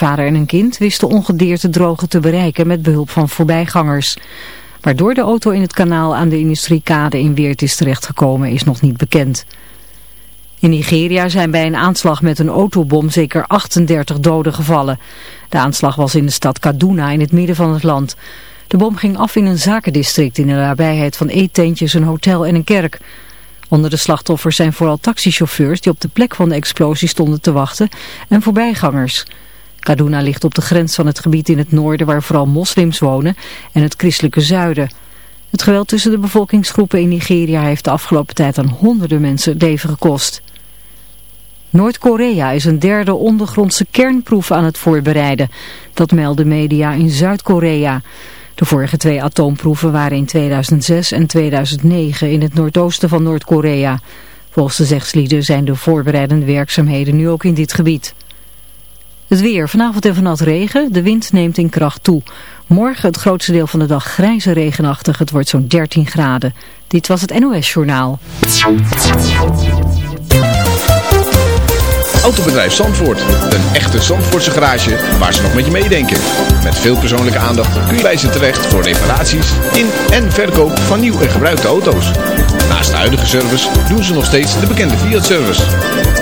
vader en een kind wisten ongedeerd de droge te bereiken met behulp van voorbijgangers. Waardoor de auto in het kanaal aan de industriekade in Weert is terechtgekomen is nog niet bekend. In Nigeria zijn bij een aanslag met een autobom zeker 38 doden gevallen. De aanslag was in de stad Kaduna in het midden van het land. De bom ging af in een zakendistrict in de nabijheid van eetentjes, een hotel en een kerk. Onder de slachtoffers zijn vooral taxichauffeurs die op de plek van de explosie stonden te wachten en voorbijgangers. Kaduna ligt op de grens van het gebied in het noorden waar vooral moslims wonen en het christelijke zuiden. Het geweld tussen de bevolkingsgroepen in Nigeria heeft de afgelopen tijd aan honderden mensen het leven gekost. Noord-Korea is een derde ondergrondse kernproef aan het voorbereiden. Dat melden media in Zuid-Korea. De vorige twee atoomproeven waren in 2006 en 2009 in het noordoosten van Noord-Korea. Volgens de zegslieden zijn de voorbereidende werkzaamheden nu ook in dit gebied. Het weer. Vanavond en vannacht regen. De wind neemt in kracht toe. Morgen het grootste deel van de dag grijze regenachtig. Het wordt zo'n 13 graden. Dit was het NOS Journaal. Autobedrijf Zandvoort. Een echte Zandvoortse garage waar ze nog met je meedenken. Met veel persoonlijke aandacht kun je bij ze terecht voor reparaties in en verkoop van nieuw en gebruikte auto's. Naast de huidige service doen ze nog steeds de bekende Fiat-service.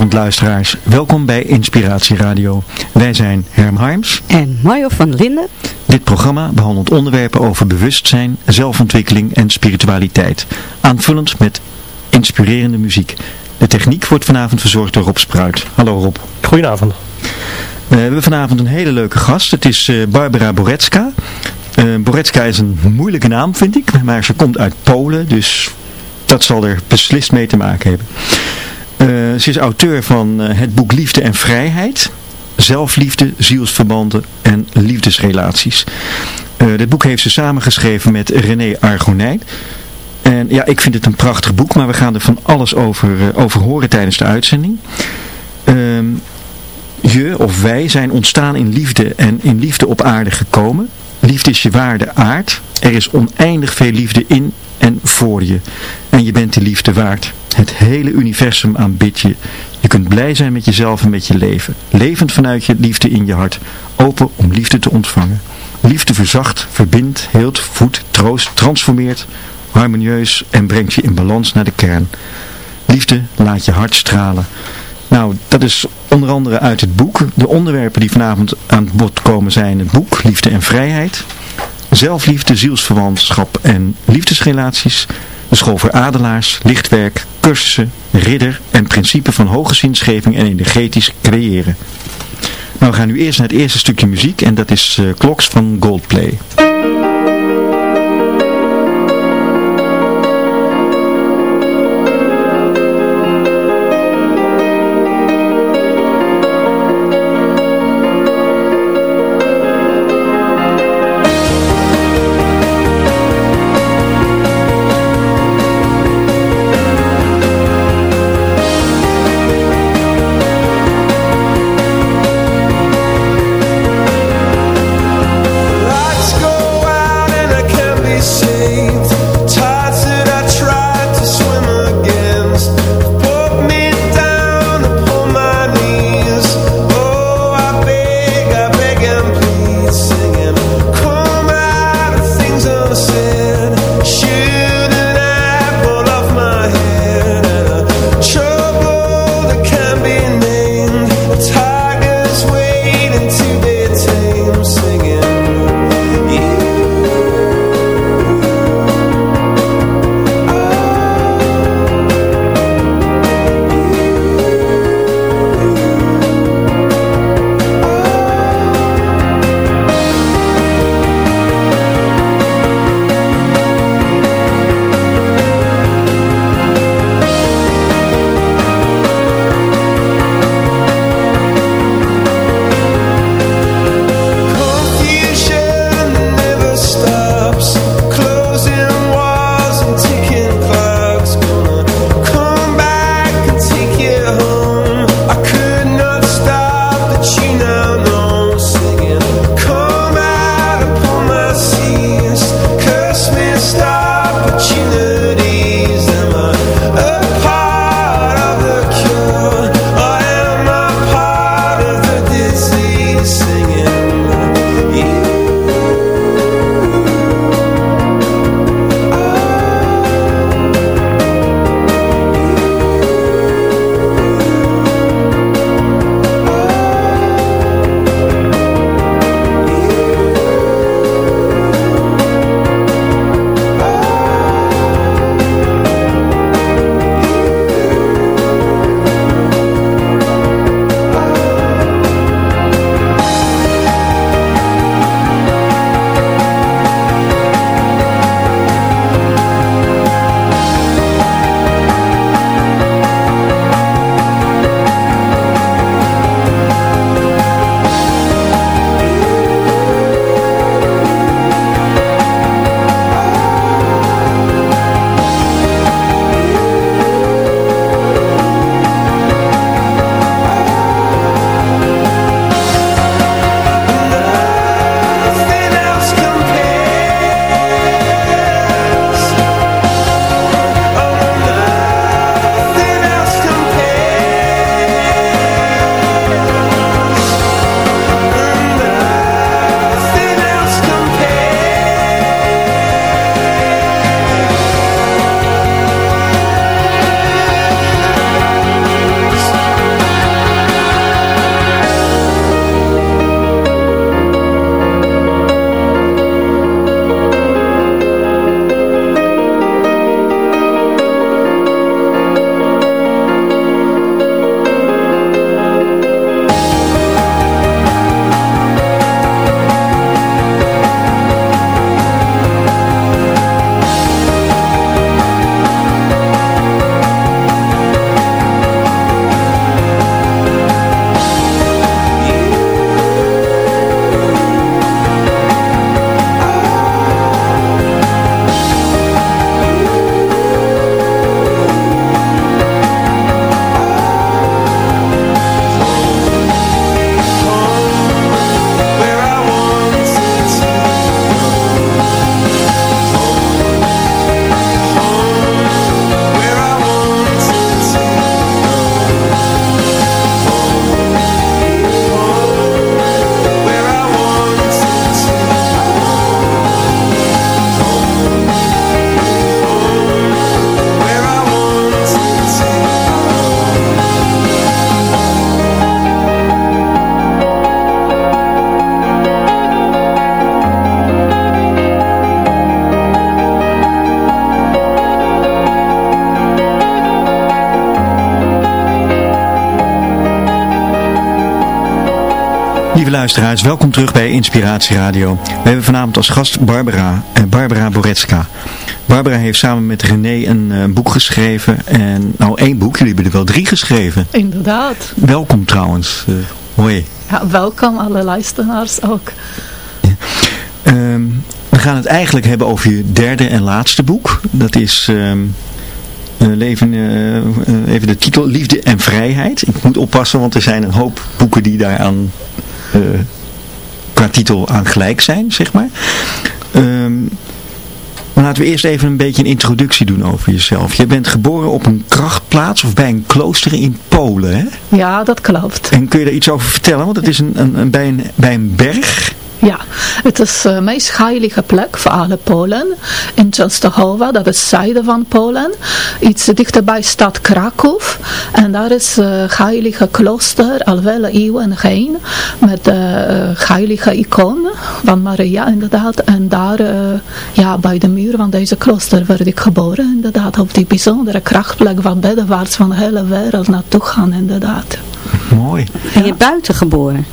Goedenavond luisteraars, welkom bij Inspiratie Radio. Wij zijn Herm Harms. En Mario van Linden. Dit programma behandelt onderwerpen over bewustzijn, zelfontwikkeling en spiritualiteit. Aanvullend met inspirerende muziek. De techniek wordt vanavond verzorgd door Rob Spruit. Hallo Rob. Goedenavond. We hebben vanavond een hele leuke gast. Het is eh, Barbara Boretska. Eh Boretska is een moeilijke naam vind ik, maar ze komt uit Polen, dus dat zal er beslist mee te maken hebben. Ze is auteur van eh, het boek Liefde en Vrijheid. Zelfliefde, zielsverbanden en liefdesrelaties. Eh, dit boek heeft ze samengeschreven met René Argonijn. En ja, ik vind het een prachtig boek, maar we gaan er van alles over, eh, over horen tijdens de uitzending. Ehm, je of wij zijn ontstaan in liefde en in liefde op aarde gekomen. Liefde is je waarde aard. Er is oneindig veel liefde in en voor je. En je bent die liefde waard. Het hele universum aanbidt je. Je kunt blij zijn met jezelf en met je leven. Levend vanuit je liefde in je hart. Open om liefde te ontvangen. Liefde verzacht, verbindt, heelt, voedt, troost, transformeert, harmonieus en brengt je in balans naar de kern. Liefde laat je hart stralen. Nou, dat is onder andere uit het boek. De onderwerpen die vanavond aan het bod komen zijn het boek Liefde en Vrijheid. Zelfliefde, zielsverwantschap en liefdesrelaties. De school voor adelaars, lichtwerk, cursussen, ridder en principe van hoge zinsgeving en energetisch creëren. Nou, we gaan nu eerst naar het eerste stukje muziek en dat is uh, Kloks van Goldplay. Lieve luisteraars, welkom terug bij Inspiratie Radio. We hebben vanavond als gast Barbara, eh, Barbara Boretska. Barbara heeft samen met René een eh, boek geschreven. En nou één boek, jullie hebben er wel drie geschreven. Inderdaad. Welkom trouwens. Eh, hoi. Ja, welkom alle luisteraars ook. Ehm, we gaan het eigenlijk hebben over je derde en laatste boek. Dat is... ehm, eh, leven, even de titel, Liefde en Vrijheid. Ik moet oppassen, want er zijn een hoop boeken die daaraan eh, qua titel aan gelijk zijn, zeg maar. Ehm, maar laten we eerst even een beetje een introductie doen over jezelf. Je bent geboren op een krachtplaats of bij een klooster in Polen, hè? Ja, dat klopt. En kun je daar iets over vertellen? Want het is een, een, een- bij, een, bij een berg. Ja, het is de meest heilige plek voor alle Polen. In Częstochowa, dat is zuiden van Polen. Iets dichterbij stad Kraków. En daar is het heilige klooster al vele eeuwen heen. Met de eh, heilige icoon van Maria inderdaad. En daar, eh, ja, bij de muur van deze klooster werd ik geboren. Inderdaad, op die bijzondere krachtplek waar beddenwaarts van de hele wereld naartoe gaan inderdaad. Mooi. Ben je buiten geboren?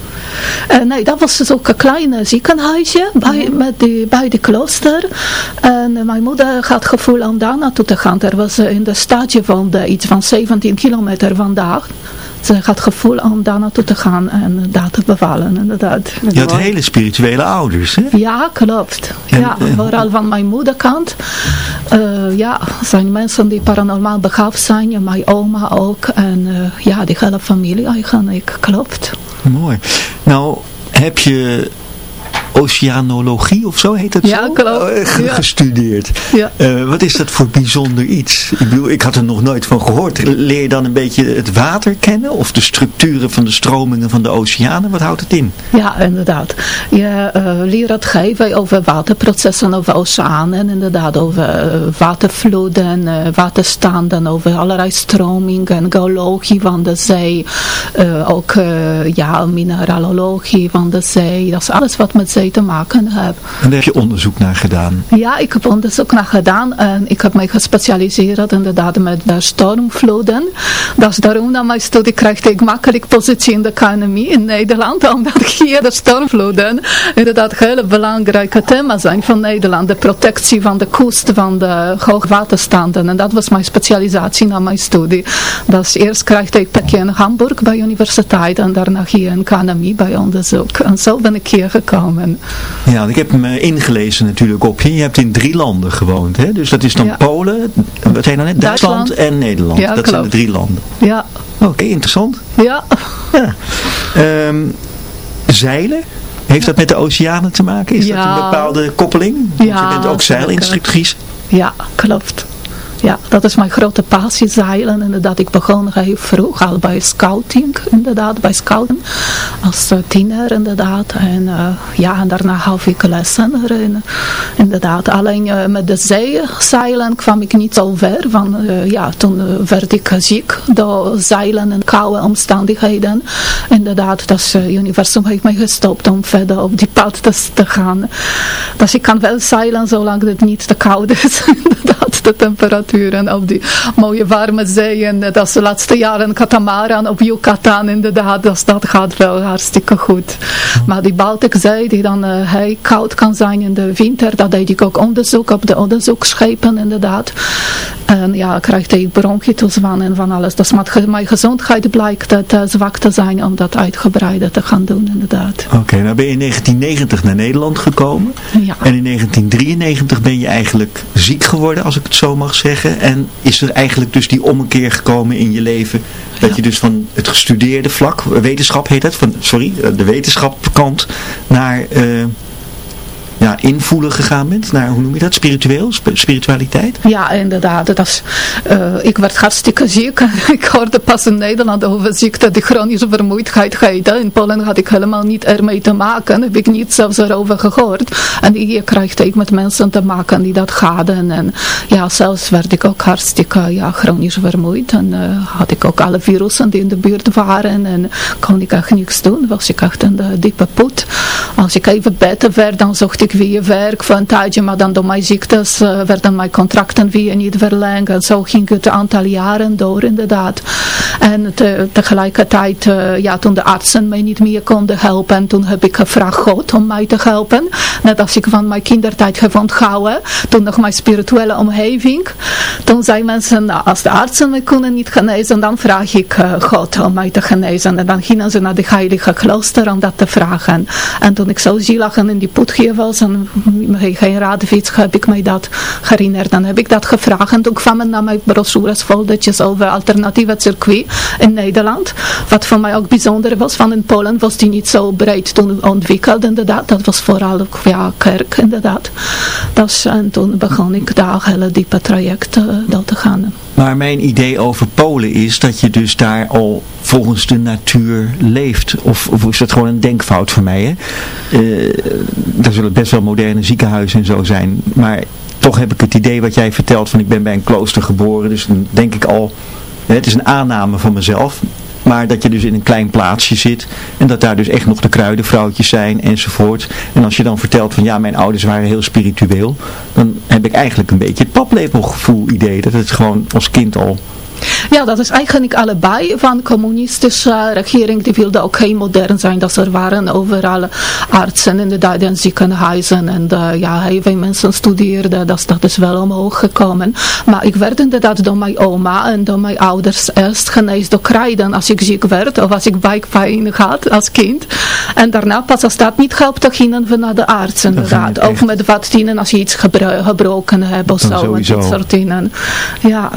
Eh, nee, dat was dus ook een klein eh, ziekenhuisje bij, met die, bij de klooster. En eh, mijn moeder had gevoel om daar naartoe te gaan. Er was in de stadje van de, iets van 17 kilometer vandaag. Ze had gevoel om daar naartoe te gaan en daar te bevallen, inderdaad. Je had hele spirituele ouders, hè? Ja, klopt. En, ja, eh, vooral van mijn moederkant. Eh ja, zijn mensen die paranormaal begaafd zijn. Mijn oma ook. En eh, ja, die hele familie eigenlijk, klopt. Mooi. Nou, heb je oceanologie of zo heet dat Ja, zo? klopt. Eh, ge- Ja. gestudeerd. Ja. Eh, wat is dat voor bijzonder iets? Ik bedoel, ik had er nog nooit van gehoord. Leer je dan een beetje het water kennen? Of de structuren van de stromingen van de oceanen? Wat houdt het in? Ja, inderdaad. Je uh, leert het geven over waterprocessen, over oceanen, inderdaad, over watervloeden, uh, waterstanden, over allerlei stromingen, geologie van de zee, ook ja, mineralogie van de zee. Dat is alles wat met zee te maken heeft. En daar heb je onderzoek naar gedaan? Ja, ik heb onderzoek naar gedaan en ik heb mij gespecialiseerd inderdaad met de stormvloeden. Dat is daarom dat mijn studie krijgt ik makkelijk positie in de economie in Nederland, omdat hier de stormvloeden inderdaad hele belangrijke thema zijn van Nederland. De protectie van de kust van de hoogwaterstanden. En dat was mijn specialisatie na mijn studie. Dus eerst krijg ik pakje in Hamburg bij universiteit en daarna hier in economie bij onderzoek. En zo ben ik hier gekomen. Ja, ik heb me ingelezen natuurlijk op je. Je hebt in drie landen gewoond, hè? Dus dat is dan Ja. Polen, wat zei je nou net? Duitsland, Duitsland. en Nederland. Ja, dat zijn de drie landen. Ja, Oké, interessant. ja. Ja. Ehm, zeilen? Heeft dat met de oceanen te maken? Is dat een bepaalde koppeling? Want je bent ook zeilinstructrice. Ja, klopt. Ja, dat is mijn grote passie, zeilen. Inderdaad, ik begon heel vroeg al bij scouting, inderdaad, bij scouten. Als eh, tiener, inderdaad. En eh, ja, en daarna gaf ik lessen erin. Inderdaad, alleen eh, met de zeezeilen kwam ik niet zo ver. Eh, ja, toen werd ik ziek door zeilen en koude omstandigheden. Inderdaad, dat universum heeft mij gestopt om verder op die pad te, te gaan. Dus ik kan wel zeilen zolang het niet te koud is. Inderdaad, de temperaturen op die mooie warme zee. En eh, dat is de laatste jaren katamaran op Yucatan inderdaad. Dus dat gaat wel hartstikke goed. Maar die Baltikzee die dan eh, heel koud kan zijn in de winter. Dat deed ik ook onderzoek op de onderzoeksschepen inderdaad. En ja, krijg ik bronchitis van en van alles. Dus mijn gezondheid blijkt het eh, zwak te zijn om dat uitgebreider te gaan doen inderdaad. Oké, nou ben je in 1990 naar Nederland gekomen. Ja. En in 1993 ben je eigenlijk ziek geworden, als ik het zo mag zeggen. En is er eigenlijk dus die ommekeer gekomen in je leven. Dat je dus van het gestudeerde vlak, wetenschap heet het, van, sorry, de wetenschapkant, naar eh, ja, invoelen gegaan bent. Naar, hoe noem je dat, spiritueel, sp- spiritualiteit. Ja, inderdaad. Dat is, eh, ik werd hartstikke ziek. ik hoorde pas in Nederland over ziekte die chronische vermoeidheid heet. In Polen had ik helemaal niet ermee te maken. Heb ik niet zelfs erover gehoord. En hier krijg ik met mensen te maken die dat hadden. En ja, zelfs werd ik ook hartstikke ja, chronisch vermoeid. En eh, had ik ook alle virussen die in de buurt waren. En kon ik echt niks doen. Was ik echt in de diepe put. als ik even beter werd, dan zocht ik weer werk een tijdje, maar dan door mijn ziektes uh, werden mijn contracten weer niet verlengd. En zo ging het een aantal jaren door inderdaad. En te, tegelijkertijd, uh, ja, toen de artsen mij niet meer konden helpen, toen heb ik gevraagd God om mij te helpen. Net als ik van mijn kindertijd heb onthouden, toen nog mijn spirituele omgeving. Toen zei mensen, nou, als de artsen me kunnen niet genezen, dan vraag ik God om mij te genezen. En dan gingen ze naar de heilige klooster om dat te vragen. En toen ik zo zielig in die put was en geen raadfiets, heb ik mij dat herinnerd. Dan heb ik dat gevraagd en toen kwamen naar mijn brochures, foldertjes over alternatieve circuit in Nederland. Wat voor mij ook bijzonder was, van in Polen was die niet zo breed toen ontwikkeld inderdaad. Dat was vooral ja, kerk inderdaad. Dus, en toen begon ik daar hele diepe traject uh, te gaan. Maar mijn idee over Polen is dat je dus daar al volgens de natuur leeft. Of, is dat gewoon een denkfout van mij? Hè? Uh, daar zullen best wel moderne ziekenhuizen en zo zijn. Maar toch heb ik het idee wat jij vertelt van ik ben bij een klooster geboren. Dus dan denk ik al, het is een aanname van mezelf. Maar dat je dus in een klein plaatsje zit. En dat daar dus echt nog de kruidenvrouwtjes zijn enzovoort. En als je dan vertelt van ja, mijn ouders waren heel spiritueel. Dan heb ik eigenlijk een beetje het paplepelgevoel idee. Dat het gewoon als kind al ja, dat is eigenlijk allebei van communistische regering. Die wilde ook geen modern zijn. Dat er waren overal artsen inderdaad en ziekenhuizen. En uh, ja, heel veel mensen studeerden. Dat, dat is wel omhoog gekomen. Maar ik werd inderdaad door mijn oma en door mijn ouders eerst genezen door krijden als ik ziek werd. Of als ik buikpijn had als kind. En daarna pas als dat niet helpt, dan gingen we naar de arts inderdaad. Ook met wat tienen als je iets gebroken hebt of zo. En dat soort dingen. Ja.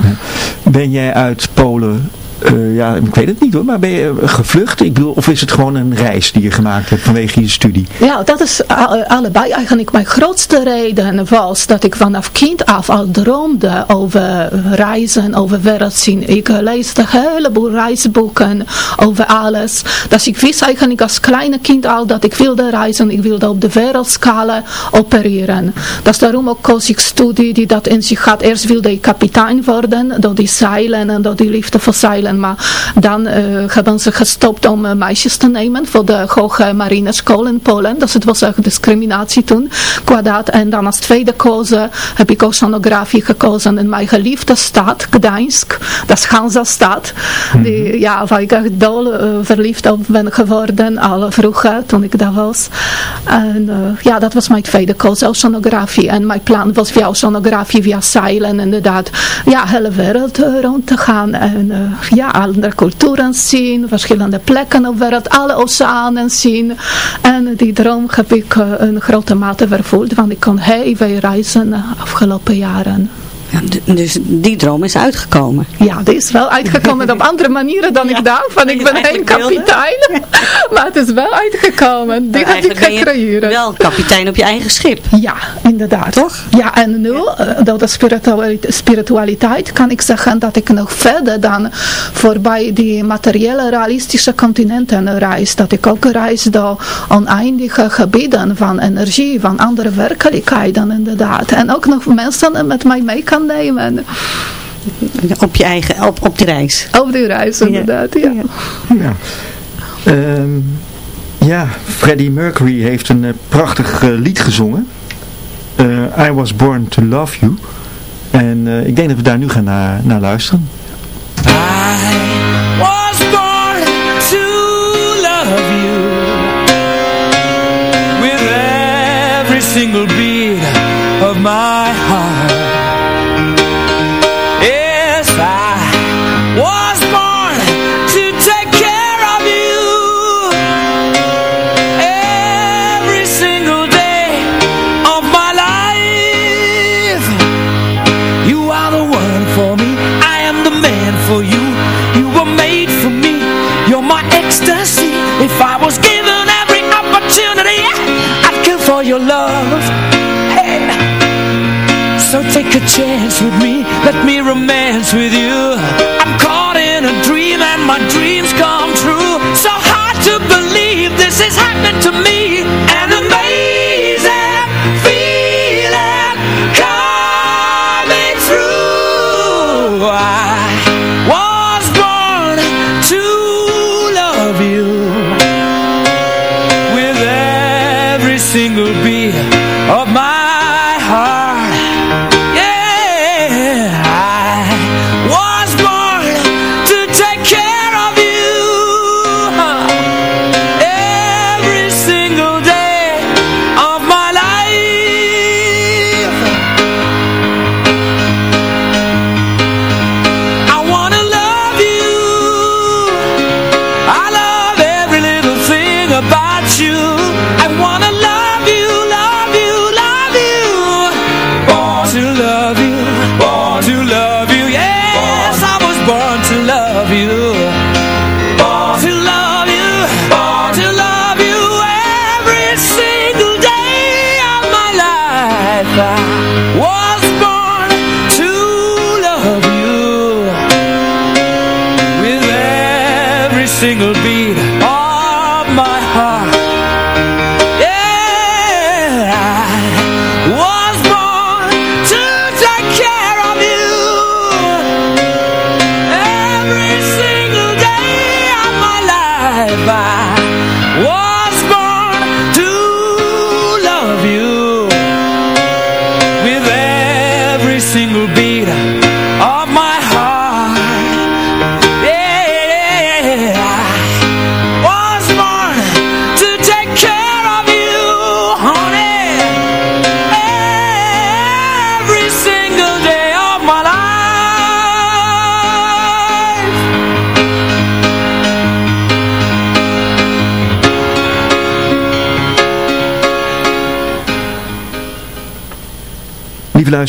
Ben jij uit Polen uh, ja, ik weet het niet hoor, maar ben je gevlucht? Ik bedoel, of is het gewoon een reis die je gemaakt hebt vanwege je studie? Ja, dat is allebei eigenlijk mijn grootste reden was dat ik vanaf kind af al droomde over reizen, over wereld zien. Ik leesde een heleboel reisboeken over alles. Dus ik wist eigenlijk als kleine kind al dat ik wilde reizen, ik wilde op de wereldschala opereren. Is daarom ook koos ik studie die dat in zich had. Eerst wilde ik kapitein worden, door die zeilen en door die liefde voor zeilen maar dan uh, hebben ze gestopt om uh, meisjes te nemen voor de hoge marineschool in Polen. Dus het was echt discriminatie toen qua dat. En dan als tweede kozen heb ik oceanografie gekozen in mijn geliefde stad, Gdańsk. Dat is Hansa-stad. Mm -hmm. ja, waar ik echt dol uh, verliefd op ben geworden, al vroeger toen ik daar was. En ja, dat was mijn tweede koos, oceanografie. En mijn plan was via oceanografie, via zeilen inderdaad, ja, hele wereld rond te gaan. En ja, ja, andere culturen zien, verschillende plekken op wereld, alle oceanen zien. En die droom heb ik uh, een grote mate vervoeld, want ik kon heel veel reizen de afgelopen jaren. Ja, dus die droom is uitgekomen? Ja, die is wel uitgekomen op andere manieren dan ja, ik dacht. Van ik ben geen kapitein. maar het is wel uitgekomen. Die heb ik gecreëerd. wel kapitein op je eigen schip. Ja, inderdaad. Toch? Ja, en nu, door de spiritualiteit, kan ik zeggen dat ik nog verder dan voorbij die materiële realistische continenten reis. Dat ik ook reis door oneindige gebieden van energie, van andere werkelijkheden inderdaad. En ook nog mensen met mij mee kan nemen. Op je eigen, op, op die reis. Op die reis, inderdaad, ja. Ja, ja. Um, ja Freddie Mercury heeft een uh, prachtig uh, lied gezongen. Uh, I Was Born To Love You. En ik denk dat we daar nu gaan naar, naar luisteren. I chance with me. Let me romance with you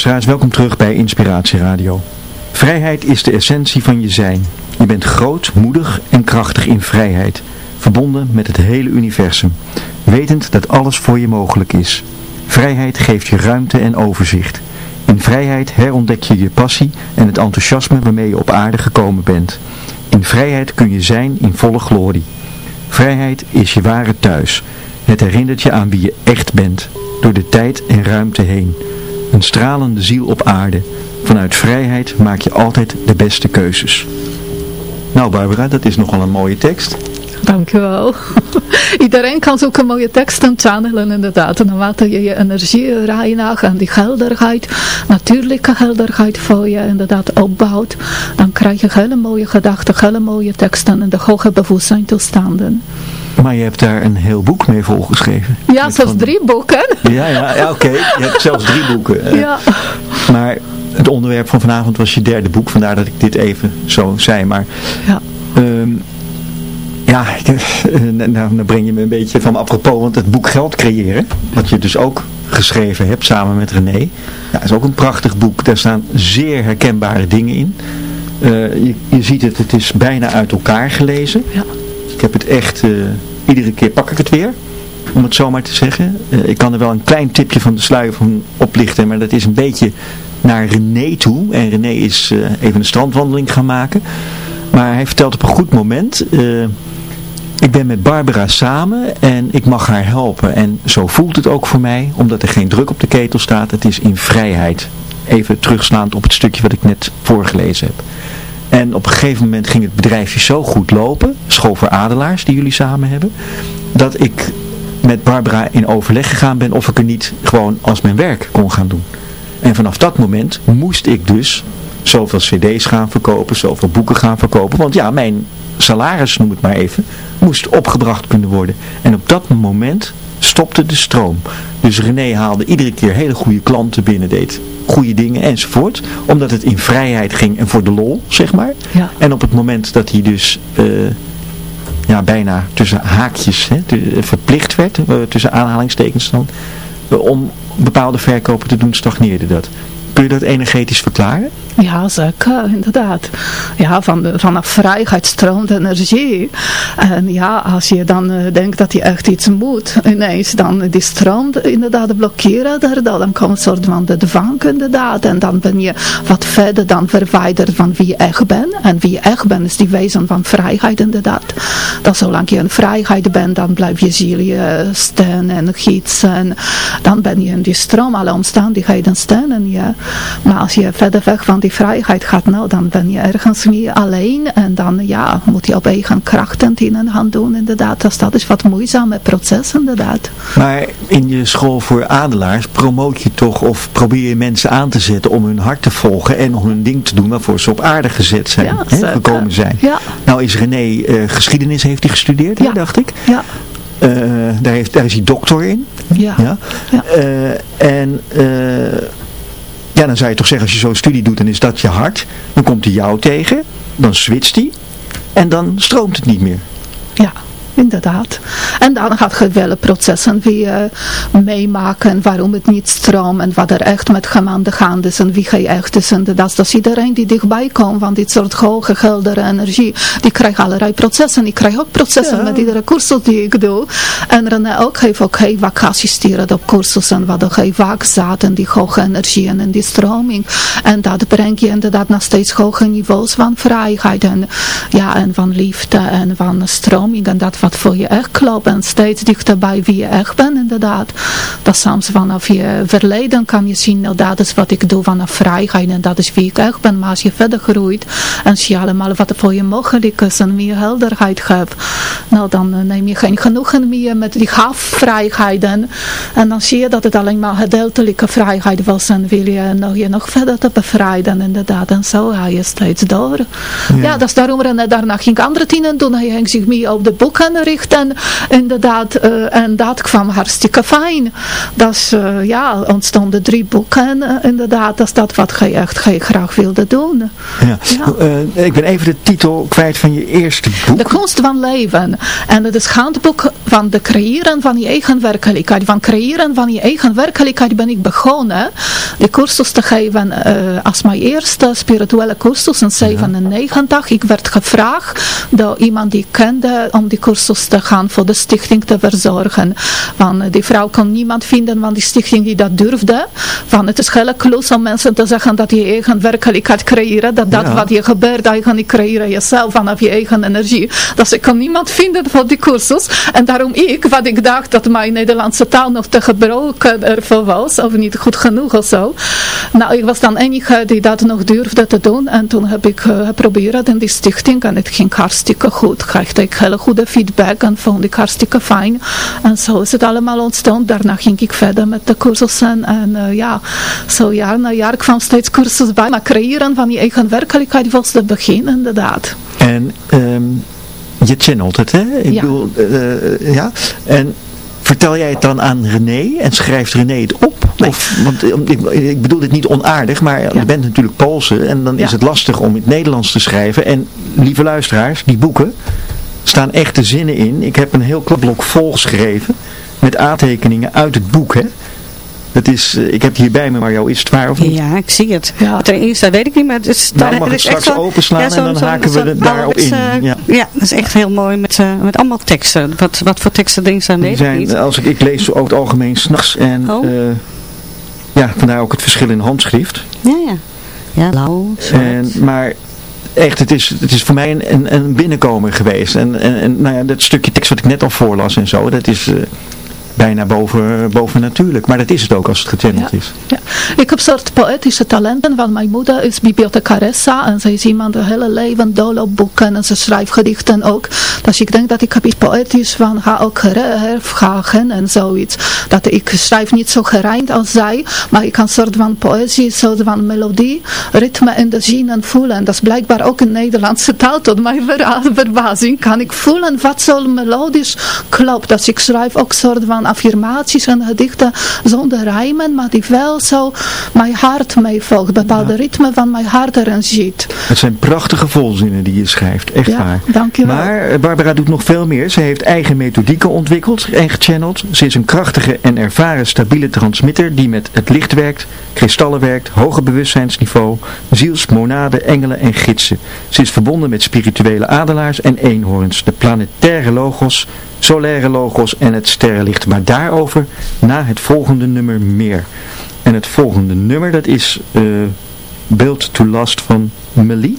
luisteraars, welkom terug bij Inspiratie Radio. Vrijheid is de essentie van je zijn. Je bent groot, moedig en krachtig in vrijheid, verbonden met het hele universum, wetend dat alles voor je mogelijk is. Vrijheid geeft je ruimte en overzicht. In vrijheid herontdek je je passie en het enthousiasme waarmee je op aarde gekomen bent. In vrijheid kun je zijn in volle glorie. Vrijheid is je ware thuis. Het herinnert je aan wie je echt bent, door de tijd en ruimte heen. Een stralende ziel op aarde. Vanuit vrijheid maak je altijd de beste keuzes. Nou Barbara, dat is nogal een mooie tekst. Dankjewel. Iedereen kan zulke mooie teksten channelen inderdaad. Naarmate je je energie reinigt en die helderheid, natuurlijke helderheid voor je inderdaad opbouwt, dan krijg je hele mooie gedachten, hele mooie teksten en de hoge bewustzijntoestanden. Maar je hebt daar een heel boek mee volgeschreven. Ja, zelfs van- drie boeken. Ja, ja, ja oké. Je hebt zelfs drie boeken. Eh, Ja. Maar het onderwerp van vanavond was je derde boek, vandaar dat ik dit even zo zei. Maar Ja. ehm, ja, eh, nou, nou breng je me een beetje van apropos, want het boek Geld creëren, wat je dus ook geschreven hebt samen met René, ja, is ook een prachtig boek. Daar staan zeer herkenbare dingen in. Eh, je, je ziet het, het is bijna uit elkaar gelezen. Ja. Ik heb het echt, eh, iedere keer pak ik het weer, om het zo maar te zeggen. Eh, ik kan er wel een klein tipje van de sluier van oplichten, maar dat is een beetje naar René toe. En René is eh, even een strandwandeling gaan maken. Maar hij vertelt op een goed moment, ik ben met Barbara samen en ik mag haar helpen. En zo voelt het ook voor mij, omdat er geen druk op de ketel staat. Het is in vrijheid. Even terugslaand op het stukje wat ik net voorgelezen heb. En op een gegeven moment ging het bedrijfje zo goed lopen, School voor Adelaars, die jullie samen hebben, dat ik met Barbara in overleg gegaan ben of ik er niet gewoon als mijn werk kon gaan doen. En vanaf dat moment moest ik dus zoveel cd's gaan verkopen, zoveel boeken gaan verkopen. Want ja, mijn salaris, noem het maar even, moest opgebracht kunnen worden. En op dat moment stopte de stroom. Dus René haalde iedere keer hele goede klanten binnen, deed goede dingen enzovoort. Omdat het in vrijheid ging en voor de lol, zeg maar. Ja. En op het moment dat hij dus... eh, ja, bijna tussen haakjes hè, verplicht werd, eh, tussen aanhalingstekens dan, om bepaalde verkopen te doen, stagneerde dat. Kun je dat energetisch verklaren? Ja, zeker, inderdaad. Ja, van, vanaf vrijheid stroomt energie. En ja, als je dan eh, denkt dat je echt iets moet, ineens dan die stroom inderdaad blokkeren, daar, dan komt een soort van de dwang inderdaad. En dan ben je wat verder dan verwijderd van wie je echt bent. En wie je echt bent is die wezen van vrijheid inderdaad. Dat zolang je in vrijheid bent, dan blijf je ziel je steunen en gidsen. Dan ben je in die stroom, alle omstandigheden steunen je. Maar als je verder weg van die vrijheid gaat, nou, dan ben je ergens meer alleen. En dan ja, moet je op eigen krachten dingen gaan doen, inderdaad. Dus dat is wat moeizame proces, inderdaad. Maar in je school voor adelaars promoot je toch of probeer je mensen aan te zetten om hun hart te volgen en om hun ding te doen waarvoor ze op aarde gezet zijn, Ja, hè, gekomen zijn. Ja. Nou is René eh, geschiedenis heeft hij gestudeerd, hè, dacht ik. Ja, Eh, daar, heeft, daar is hij doctor in. ja. Ja. Ja. Eh, en ja, dan zou je toch zeggen, als je zo'n studie doet, dan is dat je hart. Dan komt hij jou tegen, dan switcht hij en dan stroomt het niet meer. Ja, inderdaad. En dan gaat je wel processen weer meemaken waarom het niet stroomt en wat er echt met hem aan de hand is en wie hij echt is. En dat, dat is iedereen die dichtbij komt van dit soort hoge geldere energie. Die krijgt allerlei processen. Ik krijg ook processen Ja. met iedere cursus die ik doe. En René ook heeft ook heel vaak geassisteerd op cursussen waar hij vaak zat en die hoge energieën en die stroming. En dat brengt je inderdaad naar steeds hoge niveaus van vrijheid en, ja, en van liefde en van stroming en dat wat voor je echt klopt en steeds dichterbij wie je echt bent inderdaad. Dat soms vanaf je verleden kan je zien, nou dat is wat ik doe vanaf vrijheid en dat is wie ik echt ben. Maar als je verder groeit en zie je allemaal wat er voor je mogelijk is en meer helderheid hebt, nou dan eh, neem je geen genoegen meer met die halfvrijheden. En dan zie je dat het alleen maar gedeeltelijke vrijheid was en wil je nog, je nog verder te bevrijden inderdaad. En zo ga je steeds door. Ja, dat is daarom René daarna ging andere dingen doen. Hij ging zich meer op de boeken richten inderdaad. eh, en dat kwam hartstikke fijn. Dus eh, ja, ontstonden drie boeken eh, inderdaad. Dat is dat wat hij echt hij graag wilde doen. Ja. Ik ben even de titel kwijt van je eerste boek. De kunst van leven. En het is handboek van de creëren van je eigen werkelijkheid. Van creëren van je eigen werkelijkheid ben ik begonnen. Die cursus te geven als mijn eerste spirituele cursus in 97. Ik werd gevraagd door iemand die ik kende om die cursus te gaan voor de stichting te verzorgen. Van, eh, die vrouw kon niemand vinden van die stichting die dat durfde. Van, het is klus om mensen te zeggen dat je eigen werkelijkheid creëren. Dat dat Ja. wat je gebeurt eigenlijk creëren jezelf vanaf je eigen energie. Dus ik kon niemand vinden voor die cursus. En daarom ik, wat ik dacht dat mijn Nederlandse taal nog te gebroken ervoor was. Of niet goed genoeg of zo. Nou, ik was dan enige die dat nog durfde te doen. En toen heb ik eh, geprobeerd in die stichting. En het ging hartstikke goed. Kreeg ik hele goede feedback. En vond ik hartstikke fijn. En zo is het allemaal ontstaan. Daarna ging ik verder met de cursussen. En eh, ja, zo jaar na jaar kwam steeds cursus bij. Maar creëren van je eigen werkelijkheid was het begin inderdaad. En ehm, je channelt het, hè? Ik Ja. bedoel, eh, ja. En vertel jij het dan aan René en schrijft René het op? Of, want eh, ik, ik bedoel dit niet onaardig, maar je bent natuurlijk Poolse en dan is het lastig om in het Nederlands te schrijven. En lieve luisteraars, die boeken staan echte zinnen in. Ik heb een heel klapblok volgeschreven met aantekeningen uit het boek, hè? Dat is, eh, ik heb het hier bij me, maar jou is het waar of niet? Ja, ik zie het. Ja. Wat erin staat, weet ik niet, maar het is... Nou, het mag ik is echt straks openslaan en zo- dan zo- haken we daarop in. Ja. ja, dat is echt heel mooi met, eh, met allemaal teksten. Wat, wat voor teksten erin staan, weet ik zijn, niet. als ik, ik lees zo over het algemeen s'nachts en Oh. eh, ja, vandaar ook het verschil in handschrift. Ja, ja. Ja, blauw, zwart. En, maar echt, het is, het is voor mij een, een, een binnenkomer geweest. En, en, en nou ja, dat stukje tekst wat ik net al voorlas en zo, dat is eh, bijna boven, boven natuurlijk. Maar dat is het ook als het gechanneld Ja. is. Ja. Ik heb soort poëtische talenten, want mijn moeder is bibliothecaressa en zij is iemand een hele leven dol op boeken en ze schrijft gedichten ook. Dus ik denk dat ik heb iets poëtisch van ga ook hervragen en zoiets. Dat ik schrijf niet zo gerijmd als zij, maar ik kan een soort van poëzie, soort van melodie, ritme in de zinnen voelen. Dat is blijkbaar ook in Nederlandse taal, tot mijn verbazing kan ik voelen wat zo melodisch klopt. Dus ik schrijf ook soort van affirmaties en gedichten zonder rijmen, maar die wel zo mijn hart meevolgt, bepaalde ritme van mijn hart erin ziet. Het zijn prachtige volzinnen die je schrijft, echt Ja, waar. dankjewel. Maar eh, Barbara doet nog veel meer. Ze heeft eigen methodieken ontwikkeld en gechanneld. Ze is een krachtige en ervaren stabiele transmitter die met het licht werkt, kristallen werkt, hoger bewustzijnsniveau, ziels, monaden, engelen en gidsen. Ze is verbonden met spirituele adelaars en eenhoorns, de planetaire logos, solaire logos en het sterrenlicht. Maar daarover na het volgende nummer meer. En het volgende nummer dat is eh Build to Last van Melie.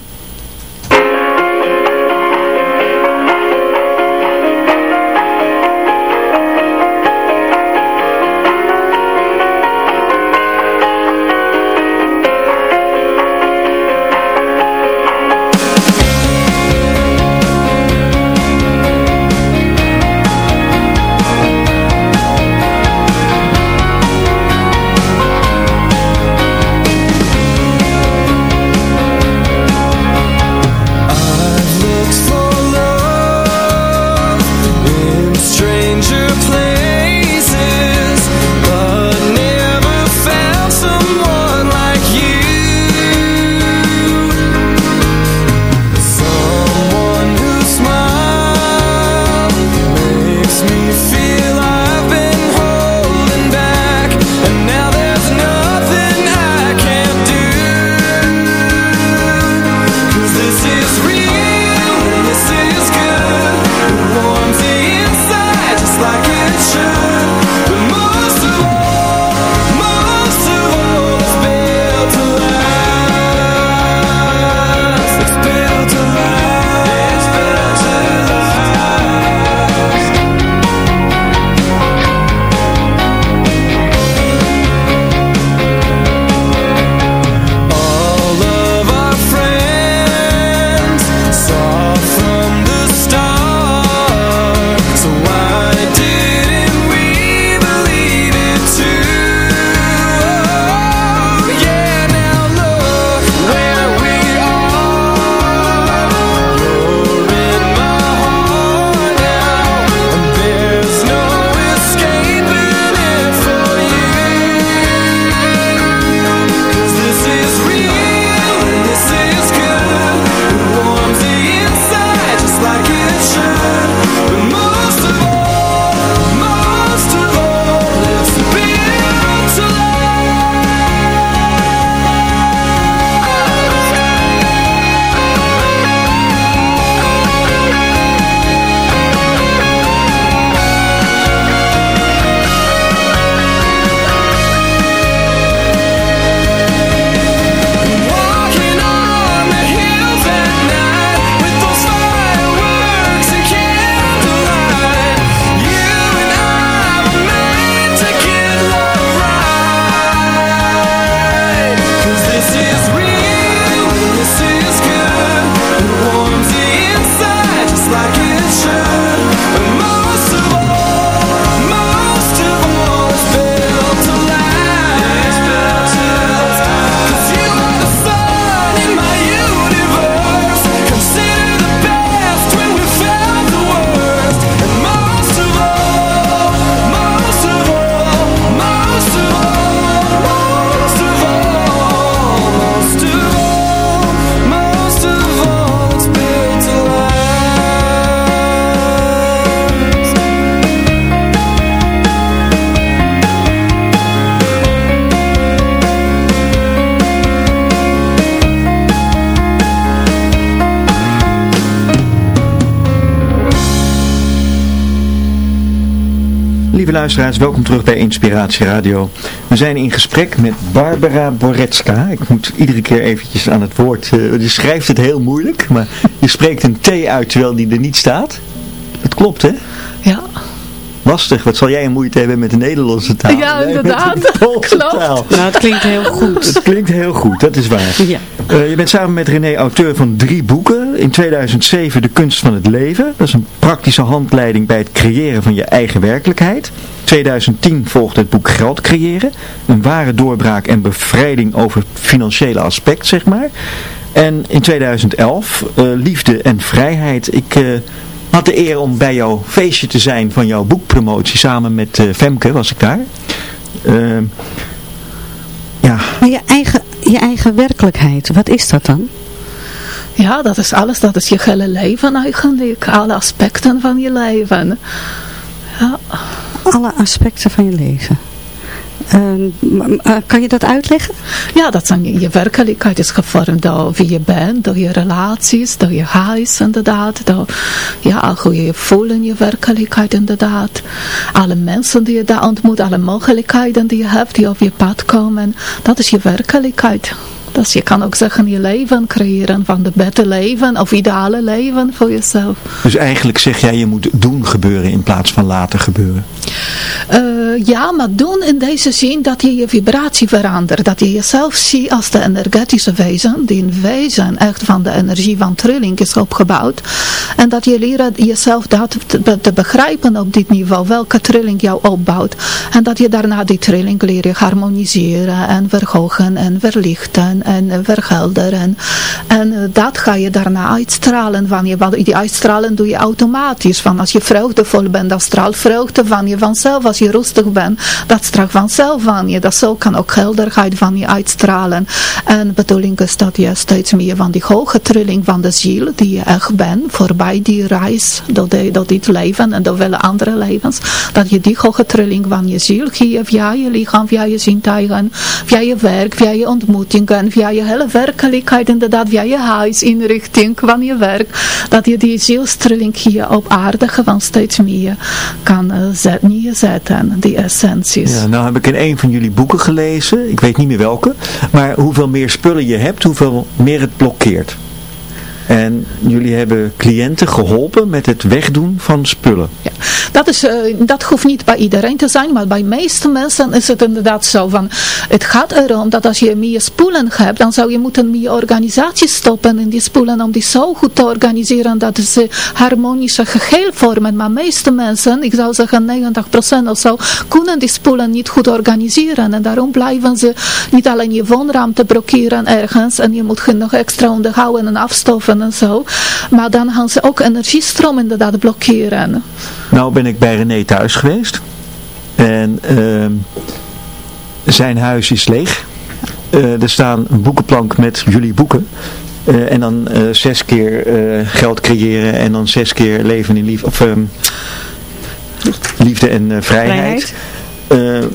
Lieve luisteraars, welkom terug bij Inspiratie Radio. We zijn in gesprek met Barbara Boretska. Ik moet iedere keer eventjes aan het woord... Uh, je schrijft het heel moeilijk, maar je spreekt een T uit terwijl die er niet staat. Dat klopt, hè? Ja. Lastig, wat zal jij een moeite hebben met de Nederlandse taal? Ja, inderdaad. Klopt. Taal. Nou, het klinkt heel goed. Het klinkt heel goed, dat is waar. Ja. Uh, je bent samen met René auteur van drie boeken. In 2007 De Kunst van het Leven. Dat is een praktische handleiding bij het creëren van je eigen werkelijkheid. 2010 volgde het boek Geld creëren. Een ware doorbraak en bevrijding over financiële aspect, zeg maar. En in 2011 uh, Liefde en Vrijheid. Ik... Uh, had de eer om bij jouw feestje te zijn van jouw boekpromotie. Samen met uh, Femke was ik daar. Uh, ja. Maar je eigen, je eigen werkelijkheid, wat is dat dan? Ja, dat is alles. Dat is je hele leven eigenlijk. Alle aspecten van je leven. Ja. Alle aspecten van je leven. Uh, kan je dat uitleggen? Ja, dat zijn je werkelijkheid is gevormd door wie je bent, door je relaties, door je huis inderdaad, door ja, hoe je je voelt in je werkelijkheid inderdaad. Alle mensen die je daar ontmoet, alle mogelijkheden die je hebt, die op je pad komen, dat is je werkelijkheid. Dus je kan ook zeggen je leven creëren van de beter leven of ideale leven voor jezelf. Dus eigenlijk zeg jij je moet doen gebeuren in plaats van laten gebeuren? Uh, ja, maar doen in deze zin dat je je vibratie verandert. Dat je jezelf ziet als de energetische wezen, die een wezen echt van de energie van trilling is opgebouwd. En dat je leert jezelf dat te, te begrijpen op dit niveau, welke trilling jou opbouwt. En dat je daarna die trilling leert harmoniseren en verhogen en verlichten en verhelderen. En uh, dat ga je daarna uitstralen van je. Want die uitstralen doe je automatisch. Van als je vreugdevol bent, dan straalt vreugde van je vanzelf. Als je rustig bent, dat straalt vanzelf van je. Dat zo kan ook helderheid van je uitstralen. En de bedoeling is dat je steeds meer van die hoge trilling van de ziel, die je echt bent, voorbij die reis, door, de, door dit leven en door vele andere levens, dat je die hoge trilling van je ziel via je lichaam, via je zintuigen, via je werk, via je ontmoetingen, via je hele werkelijkheid, inderdaad, via je huisinrichting, van je werk, dat je die zielstrilling hier op aarde gewoon steeds meer kan uh, zet, neerzetten, die essenties. Ja, nou heb ik in een van jullie boeken gelezen, ik weet niet meer welke, maar hoeveel meer spullen je hebt, hoeveel meer het blokkeert. Jullie hebben cliënten geholpen met het wegdoen van spullen. Ja, dat, is, uh, dat hoeft niet bij iedereen te zijn, maar bij de meeste mensen is het inderdaad zo van, het gaat erom dat als je meer spullen hebt, dan zou je moeten meer organisaties stoppen in die spullen om die zo goed te organiseren dat ze harmonische geheel vormen. Maar de meeste mensen, ik zou zeggen 90% of zo, kunnen die spullen niet goed organiseren. En daarom blijven ze niet alleen je woonruimte blokkeren ergens en je moet nog extra onderhouden en afstoffen en zo. Maar dan gaan ze ook energiestroom inderdaad blokkeren. Nou ben ik bij René thuis geweest. En uh, zijn huis is leeg. Uh, er staan een boekenplank met jullie boeken. Uh, en dan uh, zes keer geld creëren en dan zes keer leven in liefde, of, ehm, liefde en vrijheid. vrijheid.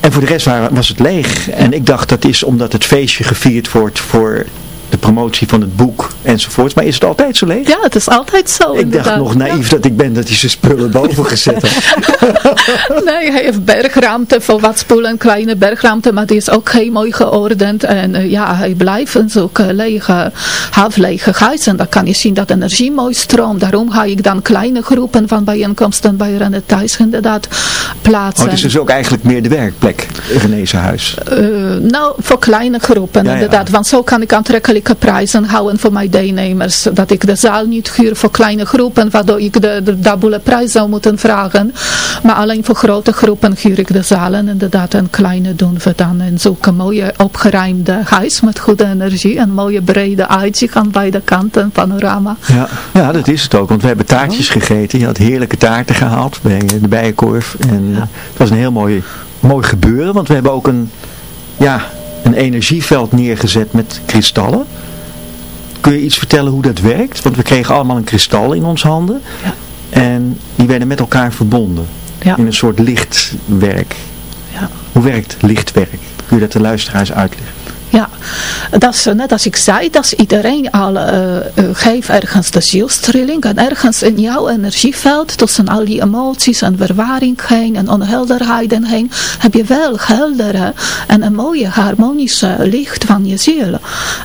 en voor de rest waren, was het leeg. En ik dacht dat is omdat het feestje gevierd wordt voor de promotie van het boek enzovoorts. Maar is het altijd zo leeg? Ja, het is altijd zo. Ik dacht nog naïef dat ik ben dat hij zijn spullen boven gezet had. nee, hij heeft bergruimte voor wat spullen, kleine bergruimte, maar die is ook heel mooi geordend. En uh, ja, hij blijft in zulke lege, half lege huis. En dan kan je zien dat energie mooi stroomt. Daarom ga ik dan kleine groepen van bijeenkomsten bij René thuis inderdaad plaatsen. Oh, het is dus ook eigenlijk meer de werkplek, René's huis? Uh, nou, voor kleine groepen ja, inderdaad. Ja. Want zo kan ik prijzen houden voor mijn deelnemers. Dat ik de zaal niet huur voor kleine groepen, waardoor ik de, de dubbele prijs zou moeten vragen. Maar alleen voor grote groepen huur ik de zalen inderdaad. En kleine doen we dan in zulke mooie opgeruimde huis met goede energie. En mooie brede uitzicht aan beide kanten, panorama. Ja, ja, dat is het ook. Want we hebben taartjes gegeten. Je had heerlijke taarten gehaald bij de Bijenkorf. En ja. het was een heel mooi, mooi gebeuren. Want we hebben ook een, ja, een energieveld neergezet met kristallen. Kun je iets vertellen hoe dat werkt? Want we kregen allemaal een kristal in onze handen. Ja. En die werden met elkaar verbonden. Ja. In een soort lichtwerk. Ja. Hoe werkt lichtwerk? Kun je dat de luisteraars uitleggen? Ja, dat is net als ik zei, dat iedereen al uh, geeft ergens de zielstrilling en ergens in jouw energieveld tussen al die emoties en verwaring heen en onhelderheden heen heb je wel heldere en een mooie harmonische licht van je ziel.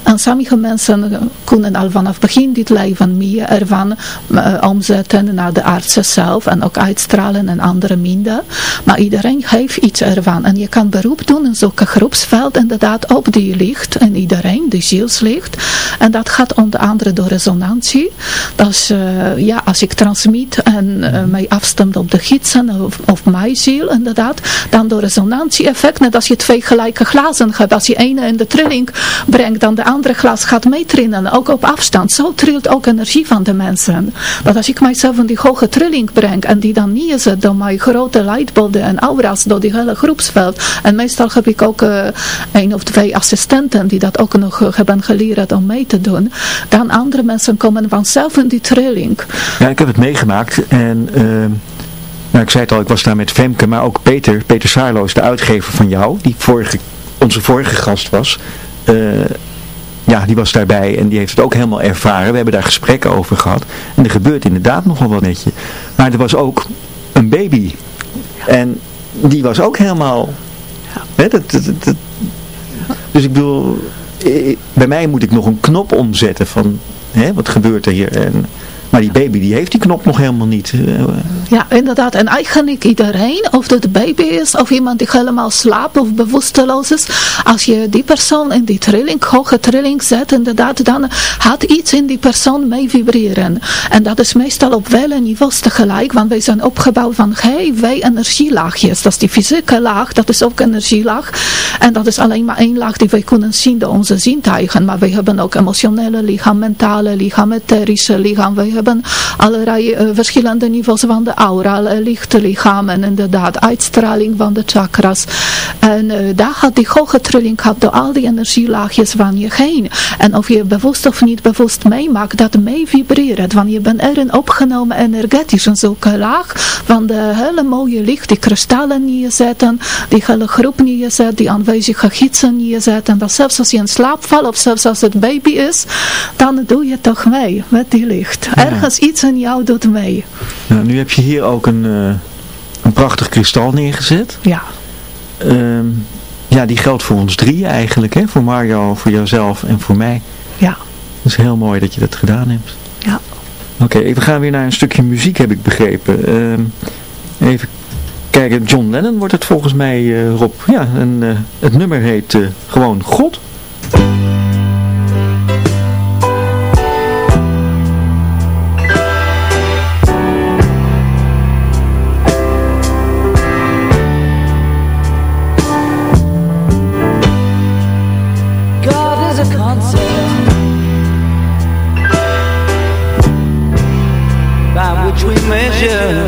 En sommige mensen kunnen al vanaf begin dit leven meer ervan omzetten naar de artsen zelf en ook uitstralen en andere minder. Maar iedereen heeft iets ervan en je kan beroep doen in zulke groepsveld inderdaad op die licht en iedereen, die zielslicht. En dat gaat onder andere door resonantie. Dus uh, ja, als ik transmit en uh, mij afstemt op de gidsen of, of mijn ziel inderdaad, dan door resonantie-effect, net als je twee gelijke glazen hebt. Als je ene in de trilling brengt, dan de andere glas gaat meetrillen, ook op afstand. Zo trilt ook energie van de mensen. Dat als ik mijzelf in die hoge trilling breng en die dan neerzet door mijn grote lightbolden en aura's door die hele groepsveld. En meestal heb ik ook uh, één of twee assistenten die dat ook nog hebben geleerd om mee te doen. Dan andere mensen komen vanzelf in die trilling. Ja, ik heb het meegemaakt en... Uh... Ik zei het al, ik was daar met Femke, maar ook Peter, Peter Saarloos, de uitgever van jou, die vorige, onze vorige gast was. Uh, ja, die was daarbij en die heeft het ook helemaal ervaren. We hebben daar gesprekken over gehad. En er gebeurt inderdaad nogal wat netje. Maar er was ook een baby. En die was ook helemaal... Hè, dat, dat, dat, dus ik bedoel, eh, bij mij moet ik nog een knop omzetten van, hè, wat gebeurt er hier? En, maar die baby die heeft die knop nog helemaal niet. Ja, inderdaad. En eigenlijk iedereen, of dat de baby is, of iemand die helemaal slaapt of bewusteloos is. Als je die persoon in die trilling, hoge trilling zet, inderdaad, dan gaat iets in die persoon mee vibreren. En dat is meestal op vele niveaus tegelijk, want wij zijn opgebouwd van wij energielaagjes. Dat is die fysieke laag, dat is ook energielaag. En dat is alleen maar één laag die wij kunnen zien door onze zintuigen. Maar wij hebben ook emotionele lichaam, mentale lichaam, etherische lichaam. Hebben allerlei uh, verschillende niveaus van de aura, uh, lichte lichamen, inderdaad, uitstraling van de chakras. En uh, daar gaat die hoge trilling gaat door al die energielaagjes van je heen. En of je bewust of niet bewust meemaakt, dat mee vibreert. Want je bent erin opgenomen energetisch in zulke laag van de hele mooie licht, die kristallen neerzetten, die hele groep neerzetten, die aanwezige gidsen neerzetten. Dat zelfs als je in slaap valt of zelfs als het baby is, dan doe je toch mee met die licht. Ergens iets in jou doet mee. Nou, nu heb je hier ook een, uh, een prachtig kristal neergezet. Ja. Uh, ja, die geldt voor ons drie eigenlijk. Hè? Voor Mario, voor jouzelf en voor mij. Ja. Het is heel mooi dat je dat gedaan hebt. Ja. Oké, okay, we gaan weer naar een stukje muziek, heb ik begrepen. Uh, even kijken, John Lennon wordt het volgens mij, uh, Rob. Ja, en uh, het nummer heet gewoon God. Yeah.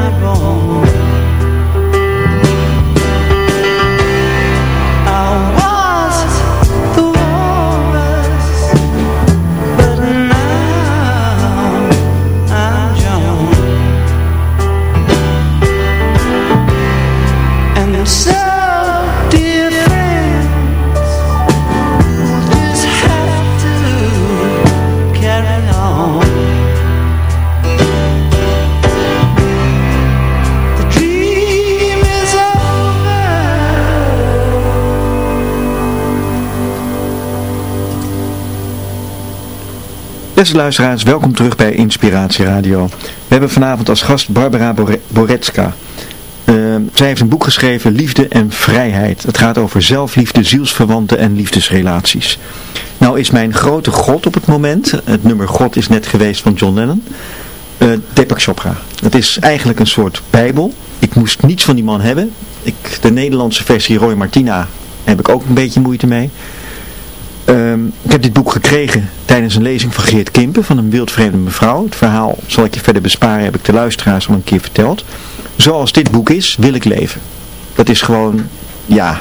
never wrong. Beste luisteraars, welkom terug bij Inspiratie Radio. We hebben vanavond als gast Barbara Bore- Boretska. Eh, zij heeft een boek geschreven, Liefde en Vrijheid. Het gaat over zelfliefde, zielsverwanten en liefdesrelaties. Nou is mijn grote god op het moment, het nummer God is net geweest van John Lennon, eh Deepak Chopra. Het is eigenlijk een soort bijbel. Ik moest niets van die man hebben. Ik, de Nederlandse versie Roy Martina heb ik ook een beetje moeite mee. Ik heb dit boek gekregen tijdens een lezing van Geert Kimpen van een wildvreemde mevrouw. Het verhaal zal ik je verder besparen, heb ik de luisteraars al een keer verteld. Zoals dit boek is, wil ik leven. Dat is gewoon, ja,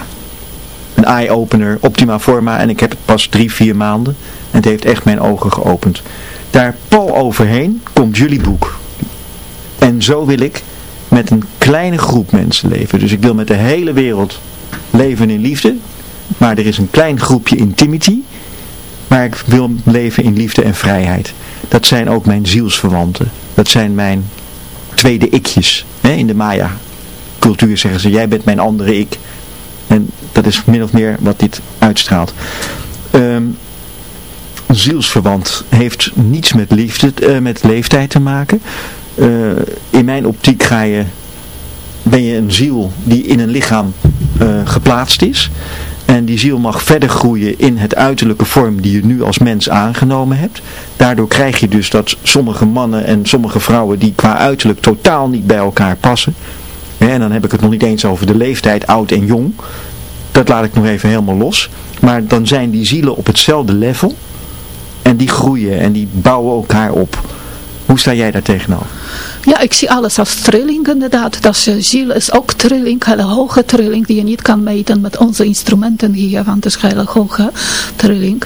een eye-opener, optima forma. En ik heb het pas drie, vier maanden. En het heeft echt mijn ogen geopend. Daar pal overheen komt jullie boek. En zo wil ik met een kleine groep mensen leven. Dus ik wil met de hele wereld leven in liefde. Maar er is een klein groepje intimity. Maar ik wil leven in liefde en vrijheid. Dat zijn ook mijn zielsverwanten. Dat zijn mijn tweede ikjes. Hè? In de Maya cultuur zeggen ze, jij bent mijn andere ik. En dat is min of meer wat dit uitstraalt. Ehm, zielsverwant heeft niets met, liefde, eh, met leeftijd te maken. Eh, in mijn optiek ga je, ben je een ziel die in een lichaam eh, geplaatst is. En die ziel mag verder groeien in het uiterlijke vorm die je nu als mens aangenomen hebt. Daardoor krijg je dus dat sommige mannen en sommige vrouwen die qua uiterlijk totaal niet bij elkaar passen. En dan heb ik het nog niet eens over de leeftijd oud en jong. Dat laat ik nog even helemaal los. Maar dan zijn die zielen op hetzelfde level. En die groeien en die bouwen elkaar op. Hoe sta jij daar tegenover? Ja, ik zie alles als trilling inderdaad. Dat is, eh, ziel is ook trilling, hele hoge trilling die je niet kan meten met onze instrumenten hier, want het is hele hoge trilling.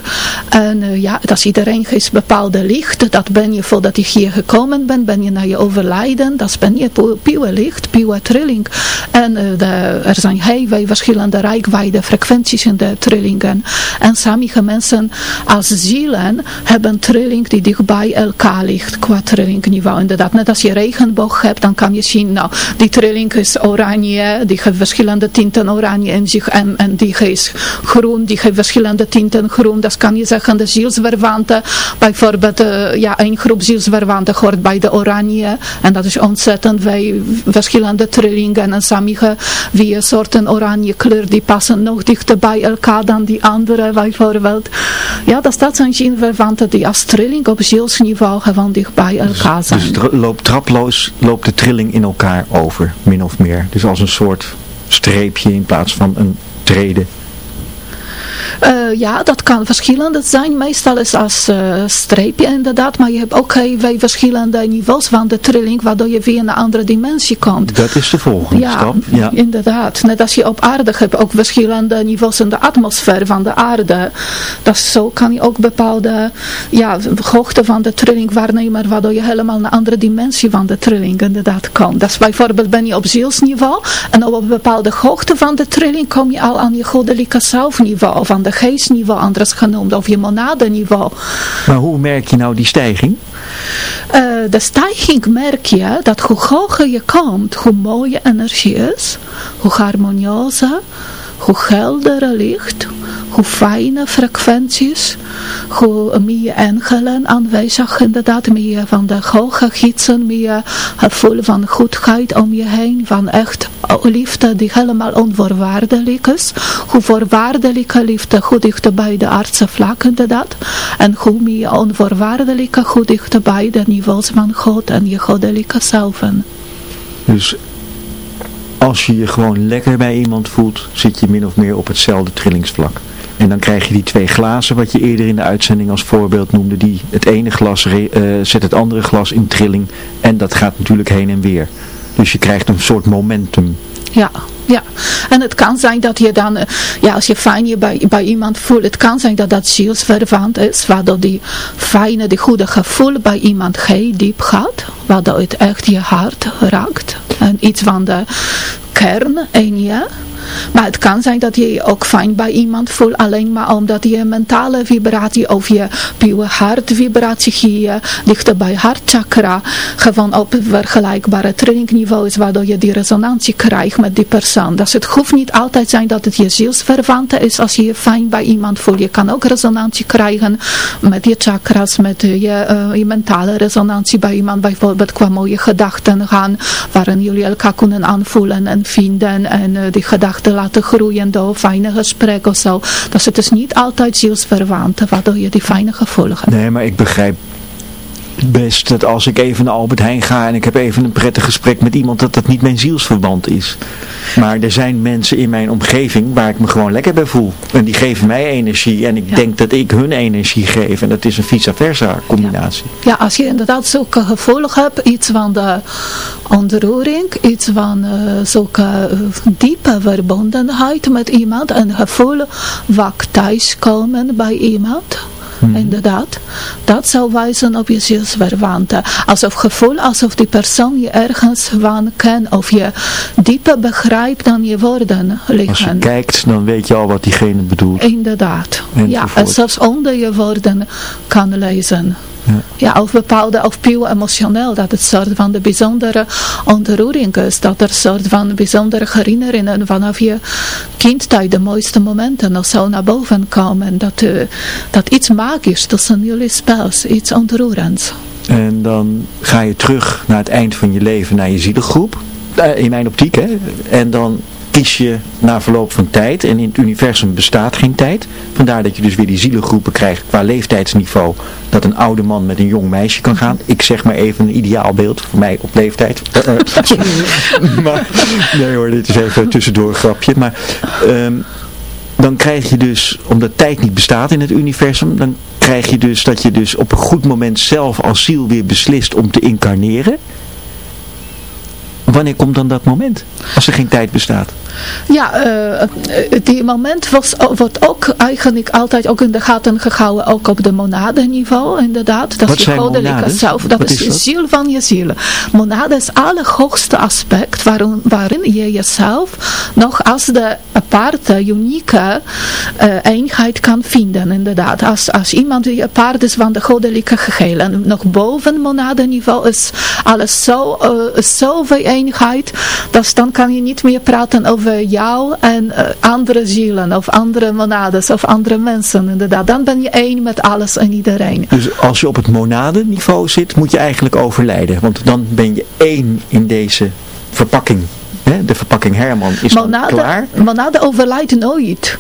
En eh, ja, als iedereen heeft bepaalde licht, dat ben je voordat je hier gekomen bent, ben je naar je overlijden, dat ben je pu- puur licht, puur trilling. En eh, er zijn heel veel verschillende rijkwijde frequenties in de trillingen. En sommige mensen als zielen hebben trilling die dichtbij elkaar ligt qua trillingniveau. Inderdaad, net als je regenboog hebt, dan kan je zien, nou, die trilling is oranje, die heeft verschillende tinten oranje in zich en, en die is groen, die heeft verschillende tinten groen. Dat kan je zeggen, de zielsverwanten, bijvoorbeeld, eh, ja, een groep zielsverwanten hoort bij de oranje en dat is ontzettend veel verschillende trillingen en sommige wie soorten oranje kleur, die passen nog dichter bij elkaar dan die andere, bijvoorbeeld. Ja, dat, dat zijn zielsverwanten die als trilling op zielsniveau gewoon dicht bij elkaar zijn. Dus ro- loopt traploos, loopt de trilling in elkaar over, min of meer. Dus als een soort streepje in plaats van een trede. Eh, ja, dat kan verschillend zijn. Meestal is als eh, streepje inderdaad. Maar je hebt ook veel verschillende niveaus van de trilling. Waardoor je weer in een andere dimensie komt. Dat is de volgende Ja, stap. Ja. inderdaad. Net als je op aarde hebt ook verschillende niveaus in de atmosfeer van de aarde. Dat zo kan je ook bepaalde ja, hoogte van de trilling waarnemen, waardoor je helemaal naar een andere dimensie van de trilling inderdaad komt. Dat is bijvoorbeeld ben je op zielsniveau en op een bepaalde hoogte van de trilling kom je al aan je goddelijke zelfniveau van de geestniveau anders genoemd, of je monadeniveau. Maar hoe merk je nou die stijging? Uh, de stijging merk je dat hoe hoger je komt, hoe mooie energie is, hoe harmonieuzer, hoe helder licht, hoe fijne frequenties, hoe meer engelen aanwezig inderdaad, meer van de hoge gidsen, meer gevoel van goedheid om je heen, van echt liefde die helemaal onvoorwaardelijk is, hoe voorwaardelijke liefde goed dicht bij de aardse vlak inderdaad, en hoe meer onvoorwaardelijke goed dicht bij de niveaus van God en je goddelijke zelfen. Dus als je je gewoon lekker bij iemand voelt, zit je min of meer op hetzelfde trillingsvlak. En dan krijg je die twee glazen wat je eerder in de uitzending als voorbeeld noemde. Die, het ene glas uh, zet het andere glas in trilling. En dat gaat natuurlijk heen en weer. Dus je krijgt een soort momentum. Ja, ja. En het kan zijn dat je dan, eh, ja, als je fijn je bij, bij iemand voelt, het kan zijn dat dat zielsverwant is, waardoor die fijne, die goede gevoel bij iemand heel diep gaat, waardoor het echt je hart raakt. En iets van de kern in je. Maar het kan zijn dat je je ook fijn bij iemand voelt, alleen maar omdat je mentale vibratie of je puur hartvibratie hier dichter bij hartchakra gewoon op vergelijkbare trainingniveau is, waardoor je die resonantie krijgt met die persoon. Dus het hoeft niet altijd zijn dat het je zielsverwante is als je je fijn bij iemand voelt. Je kan ook resonantie krijgen met je chakras, met je, uh, je mentale resonantie bij iemand, bijvoorbeeld qua mooie gedachten gaan, waarin jullie elkaar kunnen aanvoelen en vinden en uh, die gedachten te laten groeien door fijne gesprekken of zo. Dus het is niet altijd zielsverwant, waardoor je die fijne gevoelens hebt. Nee, maar ik begrijp best dat als ik even naar Albert Heijn ga en ik heb even een prettig gesprek met iemand, dat dat niet mijn zielsverband is. Maar er zijn mensen in mijn omgeving waar ik me gewoon lekker bij voel. En die geven mij energie en ik denk dat ik hun energie geef. En dat is een vice versa combinatie. Ja, ja als je inderdaad zulke gevoel hebt, iets van de ontroering, iets van uh, zulke uh, diepe verbondenheid met iemand. Een gevoel wat thuiskomen bij iemand Hmm. Inderdaad. Dat zou wijzen op je zielsverwante. Alsof gevoel, alsof die persoon je ergens van kent. Of je dieper begrijpt dan je woorden liggen. Als je kijkt, dan weet je al wat diegene bedoelt. Inderdaad. ja, en zelfs onder je woorden kan lezen. Ja. ja, of bepaalde, of puur emotioneel, dat het soort van de bijzondere ontroering is, dat er soort van bijzondere herinneringen vanaf je kindtijd, de mooiste momenten of zo naar boven komen, dat, uh, dat iets magisch tussen jullie speelt, iets ontroerends. En dan ga je terug naar het eind van je leven, naar je zielengroep, uh, in mijn optiek, hè, en dan kies je na verloop van tijd. En in het universum bestaat geen tijd. Vandaar dat je dus weer die zielengroepen krijgt qua leeftijdsniveau. Dat een oude man met een jong meisje kan gaan. Ik zeg maar even een ideaal beeld voor mij op leeftijd. maar, nee hoor, dit is even tussendoor een grapje. Maar um, dan krijg je dus, omdat tijd niet bestaat in het universum, dan krijg je dus dat je dus op een goed moment zelf als ziel weer beslist om te incarneren. Wanneer komt dan dat moment? Als er geen tijd bestaat. Ja, uh, die moment was, wordt ook eigenlijk altijd ook in de gaten gehouden, ook op de monadeniveau inderdaad. Dat Wat is je goddelijke zelf, dat is, de ziel van je ziel. Monade is het allerhoogste aspect waarin, waarin je jezelf nog als de aparte, unieke uh, eenheid kan vinden inderdaad. Als, als iemand die apart is van de goddelijke geheel en nog boven monadeniveau is alles zo, uh, zoveel dus dan kan je niet meer praten over jou en uh, andere zielen of andere monades of andere mensen inderdaad. Dan ben je één met alles en iedereen. Dus als je op het monadeniveau zit, moet je eigenlijk overlijden. Want dan ben je één in deze verpakking. Hè? De verpakking Herman is monade, klaar. Monade overlijdt nooit.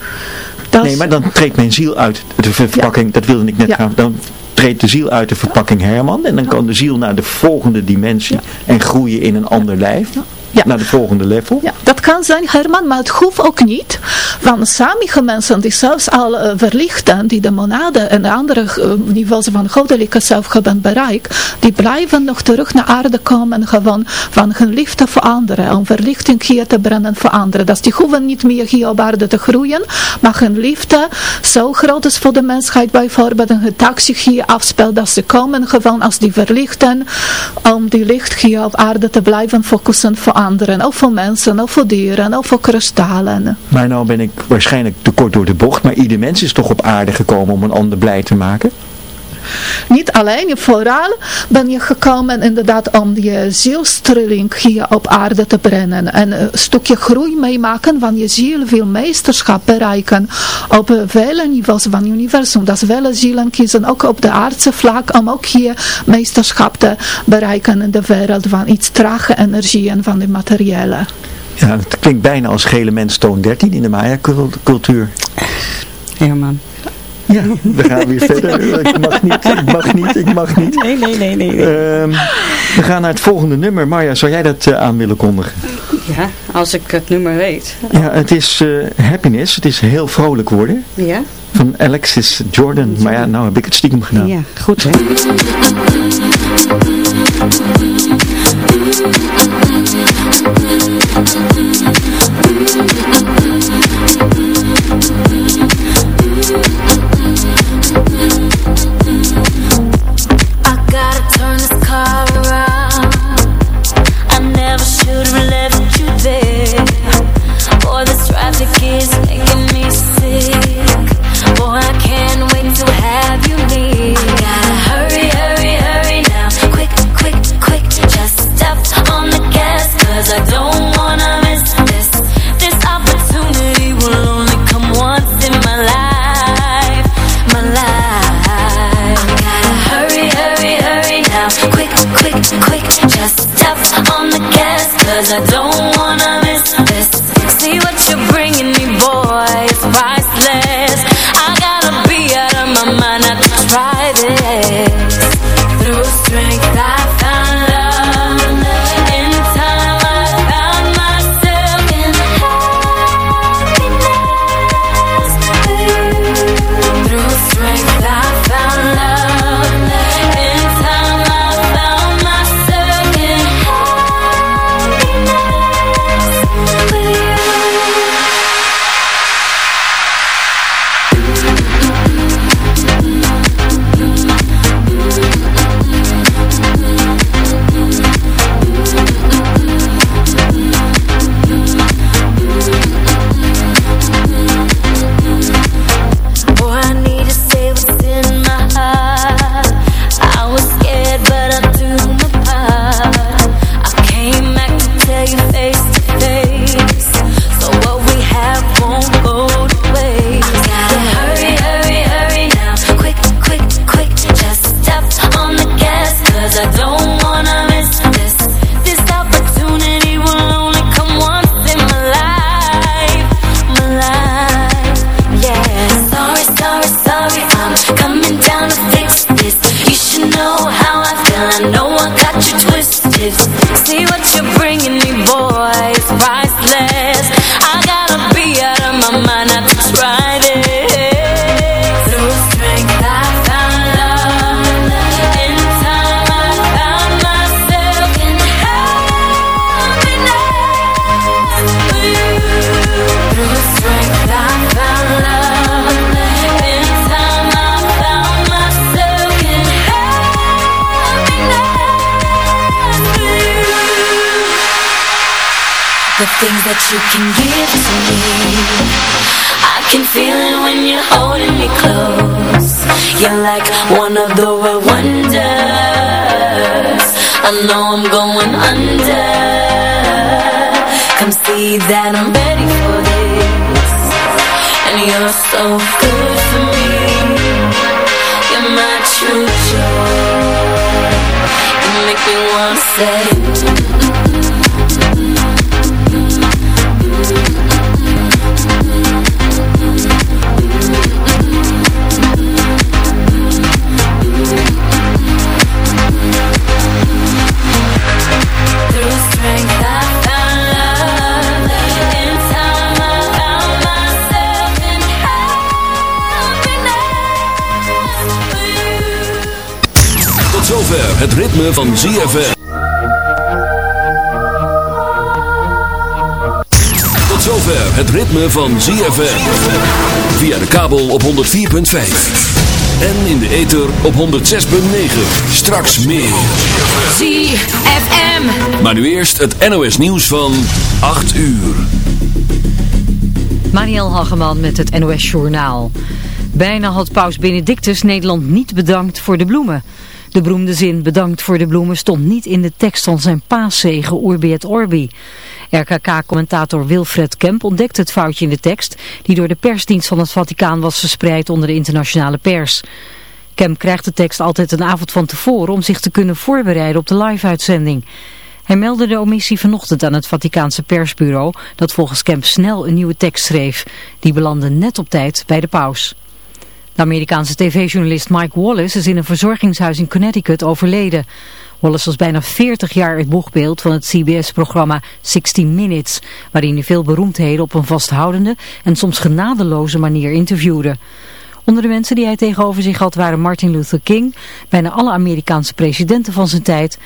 Dat nee, maar dan treedt mijn ziel uit de verpakking. Dat wilde ik net ja. gaan. Dan treedt de ziel uit de verpakking Herman. En dan kan de ziel naar de volgende dimensie en groeien in een ander lijf ja. naar de volgende level? Ja, dat kan zijn Herman, maar het hoeft ook niet. Want sommige mensen die zelfs al uh, verlichten, die de monade en de andere uh, niveaus van goddelijke zelf hebben bereikt, die blijven nog terug naar aarde komen gewoon van hun liefde voor anderen, om verlichting hier te brengen voor anderen. Dat die hoeven niet meer hier op aarde te groeien, maar hun liefde zo groot is voor de mensheid bijvoorbeeld, en het taxi hier afspeelt, dat ze komen gewoon als die verlichten, om die licht hier op aarde te blijven focussen voor anderen, ook voor mensen, ook voor dieren, ook voor kristallen. Maar nou ben ik waarschijnlijk te kort door de bocht, maar ieder mens is toch op aarde gekomen om een ander blij te maken? Niet alleen, vooral ben je gekomen inderdaad om je zielstrilling hier op aarde te brengen. En een stukje groei meemaken van je ziel wil meesterschap bereiken op vele niveaus van het universum. Dat vele zielen kiezen ook op de aardse vlak om ook hier meesterschap te bereiken in de wereld van iets trage energie en van de materiële. Ja, het klinkt bijna als gele mens toon 13 in de Maya-cultuur. Herman. Ja, we gaan weer verder. Ik mag niet, ik mag niet, ik mag niet. Nee, nee, nee, nee. nee. Ehm, we gaan naar het volgende nummer. Marja, zou jij dat eh, aan willen kondigen? Ja, als ik het nummer weet. Ja, het is eh, Happiness. Het is heel vrolijk worden. Ja? Van Alexis Jordan. Maar ja, nou heb ik het stiekem gedaan. Ja, goed hè. I don't wanna miss this. This opportunity will only come once in my life. My life Hurry, hurry, hurry now. Quick, quick, quick. Just tap on the guest. I don't wanna miss this. See what you're bringing me, boy. True joy. You make me want to say. Het ritme van ZFM. Tot zover het ritme van ZFM. Via de kabel op 104.5. En in de ether op 106.9. Straks meer. ZFM. Maar nu eerst het NOS nieuws van 8 uur. Mariel Hageman met het NOS Journaal. Bijna had paus Benedictus Nederland niet bedankt voor de bloemen. De beroemde zin bedankt voor de bloemen stond niet in de tekst van zijn paaszegen Urbi et Orbi. RKK-commentator Wilfred Kemp ontdekte het foutje in de tekst die door de persdienst van het Vaticaan was verspreid onder de internationale pers. Kemp krijgt de tekst altijd een avond van tevoren om zich te kunnen voorbereiden op de live-uitzending. Hij meldde de omissie vanochtend aan het Vaticaanse persbureau dat volgens Kemp snel een nieuwe tekst schreef. Die belandde net op tijd bij de paus. De Amerikaanse tv-journalist Mike Wallace is in een verzorgingshuis in Connecticut overleden. Wallace was bijna 40 jaar het boegbeeld van het CBS-programma 60 Minutes, waarin hij veel beroemdheden op een vasthoudende en soms genadeloze manier interviewde. Onder de mensen die hij tegenover zich had waren Martin Luther King, bijna alle Amerikaanse presidenten van zijn tijd,